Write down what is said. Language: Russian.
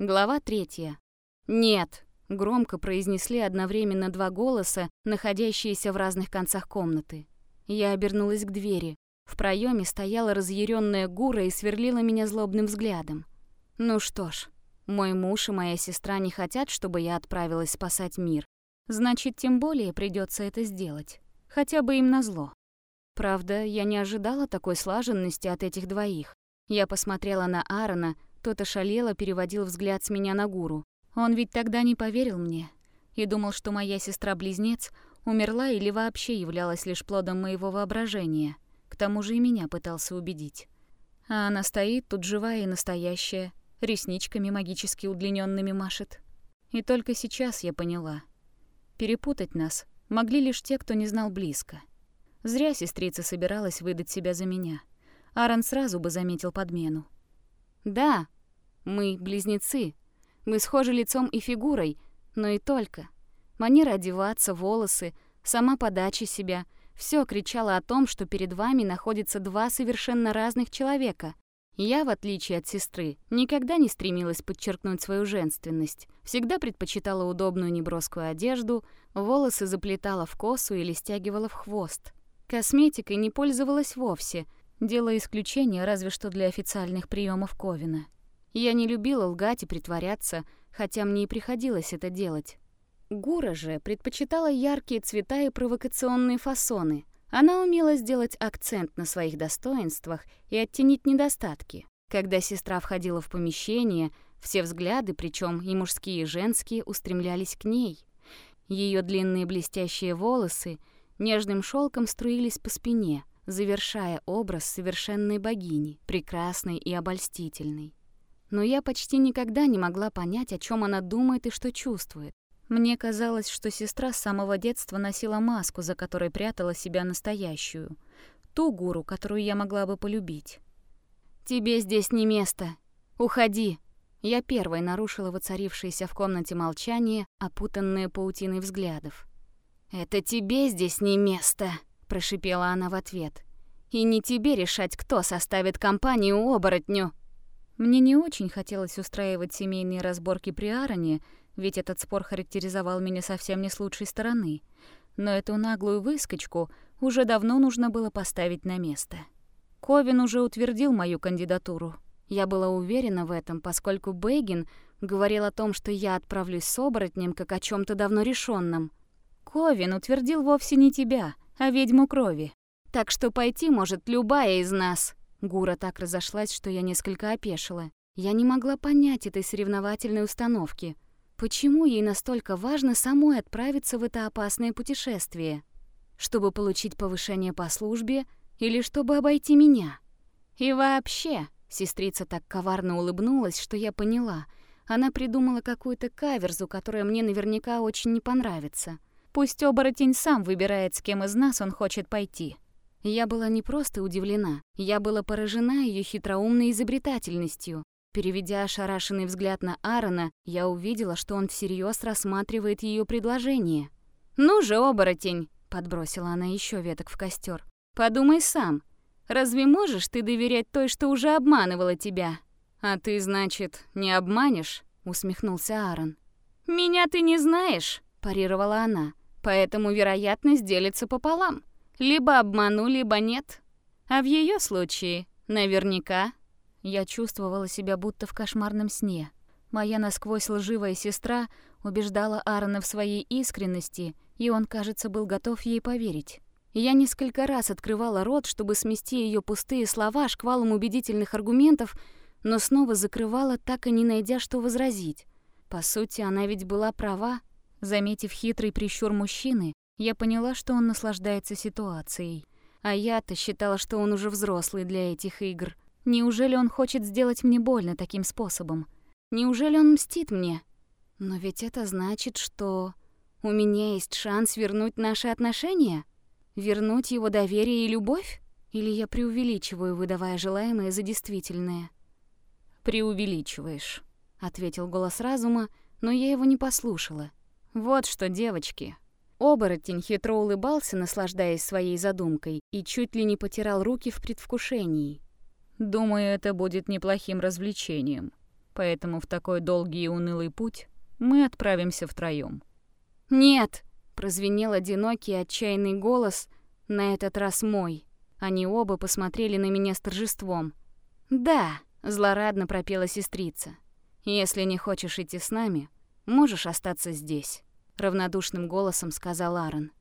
Глава третья. «Нет», — громко произнесли одновременно два голоса, находящиеся в разных концах комнаты. Я обернулась к двери. В проеме стояла разъяренная Гура и сверлила меня злобным взглядом. Ну что ж, мой муж и моя сестра не хотят, чтобы я отправилась спасать мир. Значит, тем более придется это сделать. Хотя бы им назло. Правда, я не ожидала такой слаженности от этих двоих. Я посмотрела на Аарона, тот ошалело переводил взгляд с меня на гуру. Он ведь тогда не поверил мне и думал, что моя сестра-близнец умерла или вообще являлась лишь плодом моего воображения. К тому же и меня пытался убедить. А она стоит тут живая и настоящая, ресничками магически удлиненными машет. И только сейчас я поняла. Перепутать нас могли лишь те, кто не знал близко. Зря сестрица собиралась выдать себя за меня. Аарон сразу бы заметил подмену. Да, мы близнецы. Мы схожи лицом и фигурой, но и только. Манера одеваться, волосы, сама подача себя — все кричало о том, что перед вами находятся два совершенно разных человека. Я, в отличие от сестры, никогда не стремилась подчеркнуть свою женственность. Всегда предпочитала удобную неброскую одежду, волосы заплетала в косу или стягивала в хвост. Косметикой не пользовалась вовсе, делая исключение разве что для официальных приемов Ковина. Я не любила лгать и притворяться, хотя мне и приходилось это делать. Гура же предпочитала яркие цвета и провокационные фасоны. Она умела сделать акцент на своих достоинствах и оттенить недостатки. Когда сестра входила в помещение, все взгляды, причем и мужские, и женские, устремлялись к ней. Ее длинные блестящие волосы нежным шелком струились по спине, завершая образ совершенной богини, прекрасной и обольстительной но я почти никогда не могла понять, о чем она думает и что чувствует. Мне казалось, что сестра с самого детства носила маску, за которой прятала себя настоящую, ту гуру, которую я могла бы полюбить. «Тебе здесь не место. Уходи!» Я первой нарушила воцарившееся в комнате молчание, опутанное паутиной взглядов. «Это тебе здесь не место!» — прошипела она в ответ. «И не тебе решать, кто составит компанию оборотню!» Мне не очень хотелось устраивать семейные разборки при Аароне, ведь этот спор характеризовал меня совсем не с лучшей стороны. Но эту наглую выскочку уже давно нужно было поставить на место. Ковин уже утвердил мою кандидатуру. Я была уверена в этом, поскольку Бейгин говорил о том, что я отправлюсь с оборотнем как о чем то давно решенном. Ковин утвердил вовсе не тебя, а ведьму крови. Так что пойти может любая из нас. Гура так разошлась, что я несколько опешила. Я не могла понять этой соревновательной установки. Почему ей настолько важно самой отправиться в это опасное путешествие? Чтобы получить повышение по службе или чтобы обойти меня? И вообще, сестрица так коварно улыбнулась, что я поняла. Она придумала какую-то каверзу, которая мне наверняка очень не понравится. Пусть оборотень сам выбирает, с кем из нас он хочет пойти. Я была не просто удивлена, я была поражена ее хитроумной изобретательностью. Переведя ошарашенный взгляд на Аарона, я увидела, что он всерьез рассматривает ее предложение. «Ну же, оборотень!» — подбросила она еще веток в костер. «Подумай сам. Разве можешь ты доверять той, что уже обманывала тебя?» «А ты, значит, не обманешь?» — усмехнулся Аарон. «Меня ты не знаешь», — парировала она. «Поэтому вероятность делится пополам. Либо обману, либо нет. А в ее случае наверняка я чувствовала себя будто в кошмарном сне. Моя насквозь лживая сестра убеждала Аарона в своей искренности, и он, кажется, был готов ей поверить. Я несколько раз открывала рот, чтобы смести ее пустые слова шквалом убедительных аргументов, но снова закрывала, так и не найдя, что возразить. По сути, она ведь была права. Заметив хитрый прищур мужчины, я поняла, что он наслаждается ситуацией. А я-то считала, что он уже взрослый для этих игр. Неужели он хочет сделать мне больно таким способом? Неужели он мстит мне? Но ведь это значит, что у меня есть шанс вернуть наши отношения? Вернуть его доверие и любовь? Или я преувеличиваю, выдавая желаемое за действительное? «Преувеличиваешь», — ответил голос разума, но я его не послушала. «Вот что, девочки, Оборотень хитро улыбался, наслаждаясь своей задумкой, и чуть ли не потирал руки в предвкушении. «Думаю, это будет неплохим развлечением. Поэтому в такой долгий и унылый путь мы отправимся втроем. «Нет!» — прозвенел одинокий отчаянный голос, на этот раз мой. Они оба посмотрели на меня с торжеством. «Да!» — злорадно пропела сестрица. «Если не хочешь идти с нами, можешь остаться здесь», — равнодушным голосом сказал Аарон.